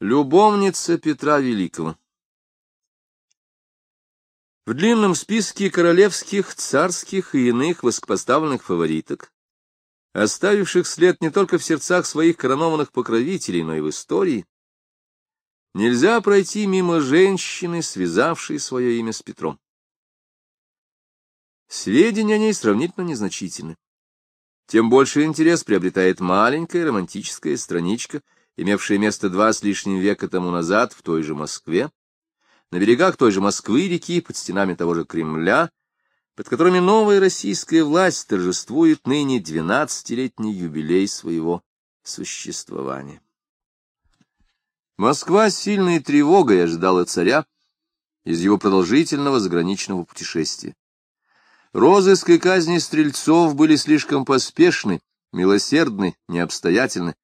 Любовница Петра Великого В длинном списке королевских, царских и иных высокопоставленных фавориток, оставивших след не только в сердцах своих коронованных покровителей, но и в истории, нельзя пройти мимо женщины, связавшей свое имя с Петром. Сведения о ней сравнительно незначительны. Тем больше интерес приобретает маленькая романтическая страничка — имевшее место два с лишним века тому назад в той же Москве, на берегах той же Москвы реки, под стенами того же Кремля, под которыми новая российская власть торжествует ныне двенадцатилетний юбилей своего существования. Москва с сильной тревогой ожидала царя из его продолжительного заграничного путешествия. Розыск и казни стрельцов были слишком поспешны, милосердны, необстоятельны,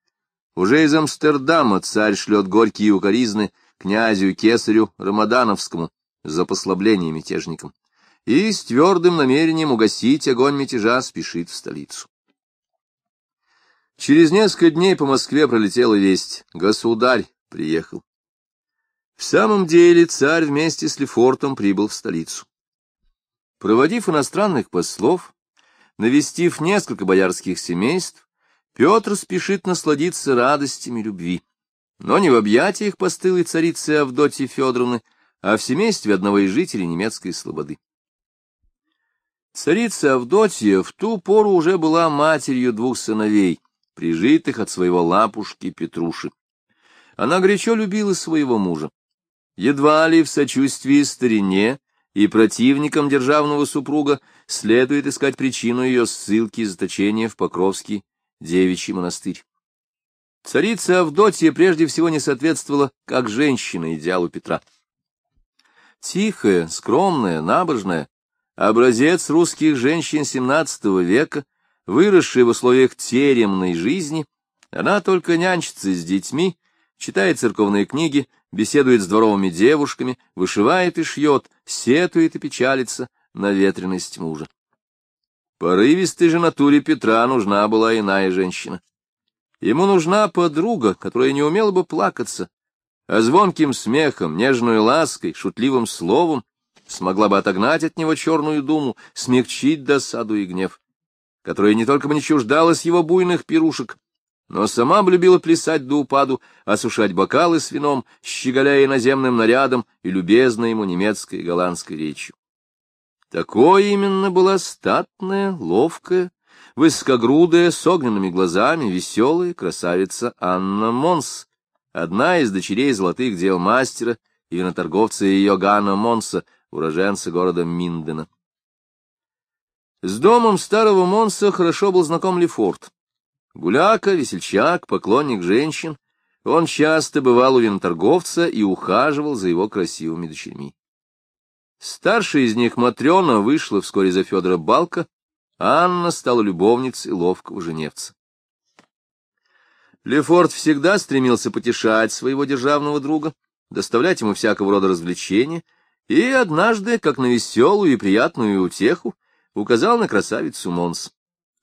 уже из Амстердама царь шлет горькие укоризны князю Кесарю Рамадановскому за послабление мятежникам и с твердым намерением угасить огонь мятежа спешит в столицу. Через несколько дней по Москве пролетела весть. Государь приехал. В самом деле царь вместе с Лефортом прибыл в столицу. Проводив иностранных послов, навестив несколько боярских семейств, Петр спешит насладиться радостями любви, но не в объятиях постылой царицы Авдотьи Федоровны, а в семействе одного из жителей немецкой слободы. Царица Авдотья в ту пору уже была матерью двух сыновей, прижитых от своего лапушки Петруши. Она горячо любила своего мужа. Едва ли в сочувствии старине и противникам державного супруга следует искать причину ее ссылки и заточения в Покровский девичий монастырь. Царица Авдотья прежде всего не соответствовала как женщина идеалу Петра. Тихая, скромная, набожная, образец русских женщин XVII века, выросшая в условиях теремной жизни, она только нянчится с детьми, читает церковные книги, беседует с дворовыми девушками, вышивает и шьет, сетует и печалится на ветренность мужа. Порывистой же натуре Петра нужна была иная женщина. Ему нужна подруга, которая не умела бы плакаться, а звонким смехом, нежной лаской, шутливым словом смогла бы отогнать от него черную думу, смягчить досаду и гнев, которая не только бы не чуждалась его буйных пирушек, но сама бы любила плясать до упаду, осушать бокалы с вином, щеголяя иноземным нарядом и любезной ему немецкой и голландской речью. Такой именно была статная, ловкая, высокогрудая, с огненными глазами, веселая красавица Анна Монс, одна из дочерей золотых дел мастера и виноторговца Йоганна Монса, уроженца города Миндена. С домом старого Монса хорошо был знаком Лефорт. Гуляка, весельчак, поклонник женщин, он часто бывал у виноторговца и ухаживал за его красивыми дочерьми. Старшая из них, Матрена, вышла вскоре за Федора Балка, а Анна стала любовницей ловкого женевца. Лефорт всегда стремился потешать своего державного друга, доставлять ему всякого рода развлечения, и однажды, как на веселую и приятную утеху, указал на красавицу Монс.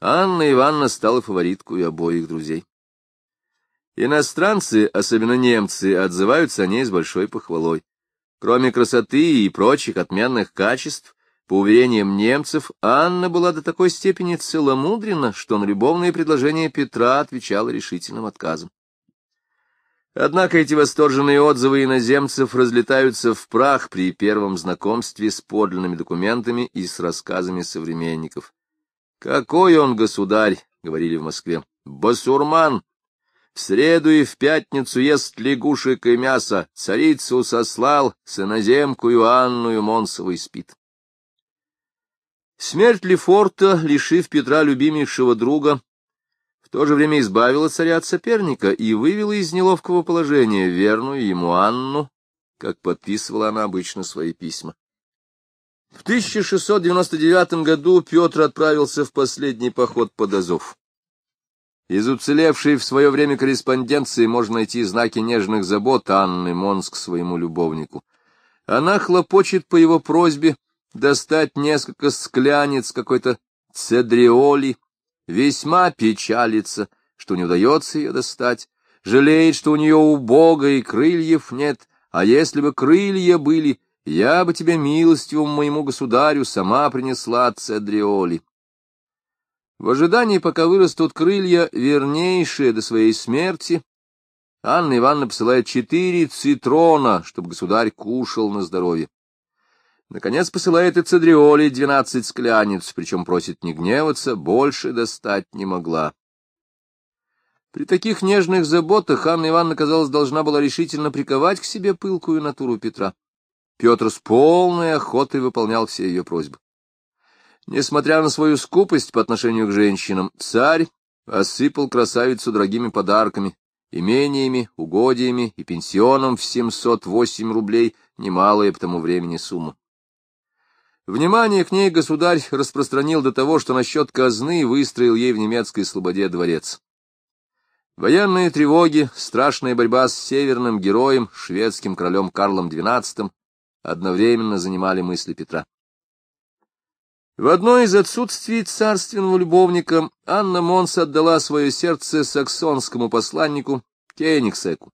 Анна Ивановна стала фавориткой обоих друзей. Иностранцы, особенно немцы, отзываются о ней с большой похвалой. Кроме красоты и прочих отменных качеств, по уверениям немцев, Анна была до такой степени целомудрена, что на любовные предложения Петра отвечала решительным отказом. Однако эти восторженные отзывы иноземцев разлетаются в прах при первом знакомстве с подлинными документами и с рассказами современников. «Какой он государь!» — говорили в Москве. «Басурман! В среду и в пятницу ест лягушек и мясо, царицу сослал, сыноземку Иоанну Монсовой спит. Смерть Лефорта, лишив Петра любимейшего друга, в то же время избавила царя от соперника и вывела из неловкого положения верную ему Анну, как подписывала она обычно свои письма. В 1699 году Петр отправился в последний поход под Азов. Из уцелевшей в свое время корреспонденции можно найти знаки нежных забот Анны Монск своему любовнику. Она хлопочет по его просьбе достать несколько склянец какой-то цедриоли, весьма печалится, что не удается ее достать, жалеет, что у нее убого и крыльев нет, а если бы крылья были, я бы тебе милостивому моему государю сама принесла цедриоли. В ожидании, пока вырастут крылья, вернейшие до своей смерти, Анна Ивановна посылает четыре цитрона, чтобы государь кушал на здоровье. Наконец посылает и цедриоли двенадцать скляниц, причем просит не гневаться, больше достать не могла. При таких нежных заботах Анна Ивановна, казалось, должна была решительно приковать к себе пылкую натуру Петра. Петр с полной охотой выполнял все ее просьбы. Несмотря на свою скупость по отношению к женщинам, царь осыпал красавицу дорогими подарками, имениями, угодьями и пенсионом в 708 рублей, немалая по тому времени сумма. Внимание к ней государь распространил до того, что насчет казны выстроил ей в немецкой слободе дворец. Военные тревоги, страшная борьба с северным героем, шведским королем Карлом XII, одновременно занимали мысли Петра. В одно из отсутствий царственного любовника Анна Монс отдала свое сердце саксонскому посланнику Кенигсеку.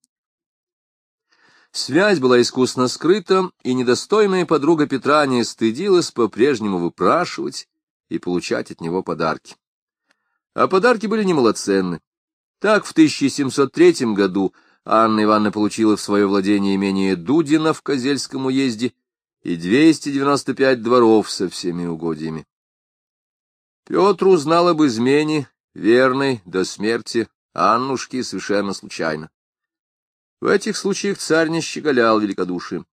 Связь была искусно скрыта, и недостойная подруга Петра не стыдилась по-прежнему выпрашивать и получать от него подарки. А подарки были немалоценны. Так в 1703 году Анна Ивановна получила в свое владение имение Дудина в Козельском уезде и 295 дворов со всеми угодьями. Петр узнал об измене, верной до смерти, Аннушки совершенно случайно. В этих случаях царь не щеголял великодушием.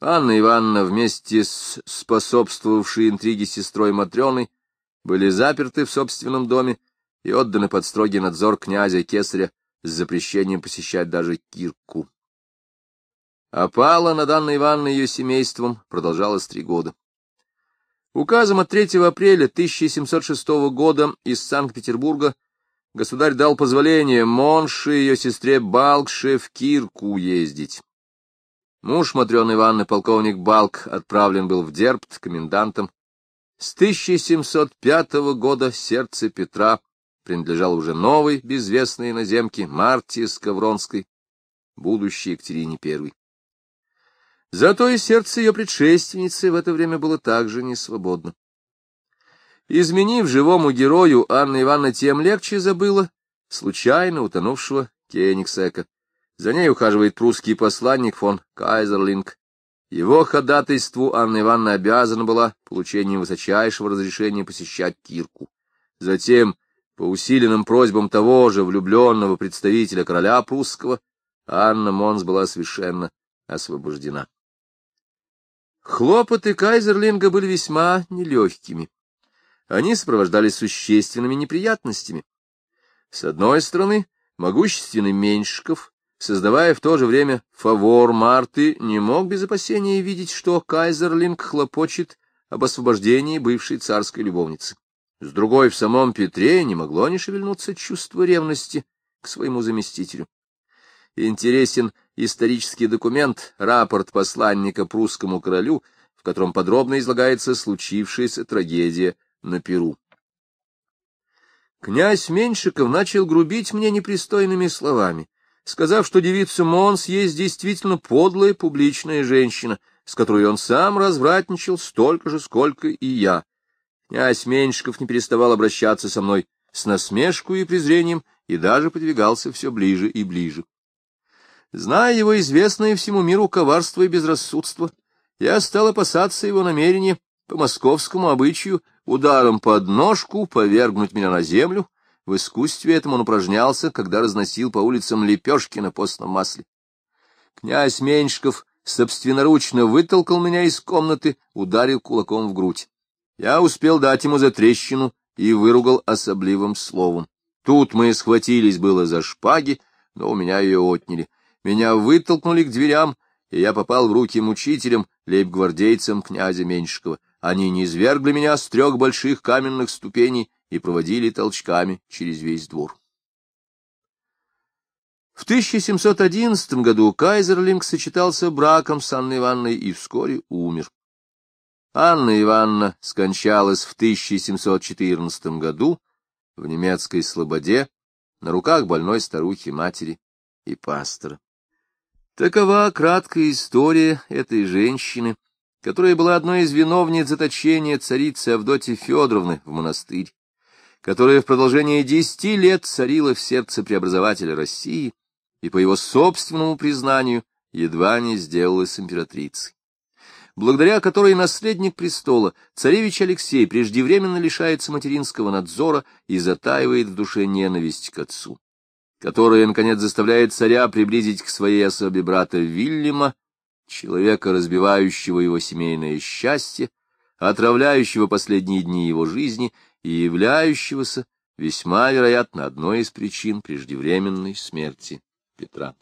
Анна Ивановна вместе с способствовавшей интриге сестрой Матрёной были заперты в собственном доме и отданы под строгий надзор князя Кесаря с запрещением посещать даже Кирку. Опала над Анной Ивановной ее семейством продолжалась три года. Указом от 3 апреля 1706 года из Санкт-Петербурга государь дал позволение Монше и ее сестре Балкше в Кирку ездить. Муж Матрёны Ивановны, полковник Балк, отправлен был в Дербт комендантом. С 1705 года сердце Петра принадлежало уже новой безвестной иноземке Мартии Скавронской, будущей Екатерине I. Зато и сердце ее предшественницы в это время было также несвободно. Изменив живому герою, Анна Ивановна тем легче забыла случайно утонувшего Кенигсека. За ней ухаживает прусский посланник фон Кайзерлинг. Его ходатайству Анна Ивановна обязана была получением высочайшего разрешения посещать Кирку. Затем, по усиленным просьбам того же влюбленного представителя короля прусского, Анна Монс была совершенно освобождена. Хлопоты Кайзерлинга были весьма нелегкими. Они сопровождались существенными неприятностями. С одной стороны, могущественный Меньшиков, создавая в то же время фавор Марты, не мог без опасения видеть, что Кайзерлинг хлопочет об освобождении бывшей царской любовницы. С другой, в самом Петре не могло не шевельнуться чувство ревности к своему заместителю. Интересен исторический документ, рапорт посланника прусскому королю, в котором подробно излагается случившаяся трагедия на Перу. Князь Меньшиков начал грубить мне непристойными словами, сказав, что девица Монс есть действительно подлая публичная женщина, с которой он сам развратничал столько же, сколько и я. Князь Меньшиков не переставал обращаться со мной с насмешкой и презрением и даже подвигался все ближе и ближе. Зная его известное всему миру коварство и безрассудство, я стал опасаться его намерения по московскому обычаю ударом под ножку повергнуть меня на землю. В искусстве этом он упражнялся, когда разносил по улицам лепешки на постном масле. Князь Меньшиков собственноручно вытолкал меня из комнаты, ударил кулаком в грудь. Я успел дать ему за трещину и выругал особливым словом. Тут мы схватились было за шпаги, но у меня ее отняли. Меня вытолкнули к дверям, и я попал в руки мучителям, лейб-гвардейцам князя Меньшикова. Они не извергли меня с трех больших каменных ступеней и проводили толчками через весь двор. В 1711 году Кайзерлинг сочетался браком с Анной Ивановной и вскоре умер. Анна Ивановна скончалась в 1714 году в немецкой слободе на руках больной старухи-матери и пастора. Такова краткая история этой женщины, которая была одной из виновниц заточения царицы Авдотьи Федоровны в монастырь, которая в продолжение десяти лет царила в сердце преобразователя России и, по его собственному признанию, едва не сделалась императрицей благодаря которой наследник престола, царевич Алексей, преждевременно лишается материнского надзора и затаивает в душе ненависть к отцу, которая, наконец, заставляет царя приблизить к своей особе брата Вильяма, человека, разбивающего его семейное счастье, отравляющего последние дни его жизни и являющегося, весьма вероятно, одной из причин преждевременной смерти Петра.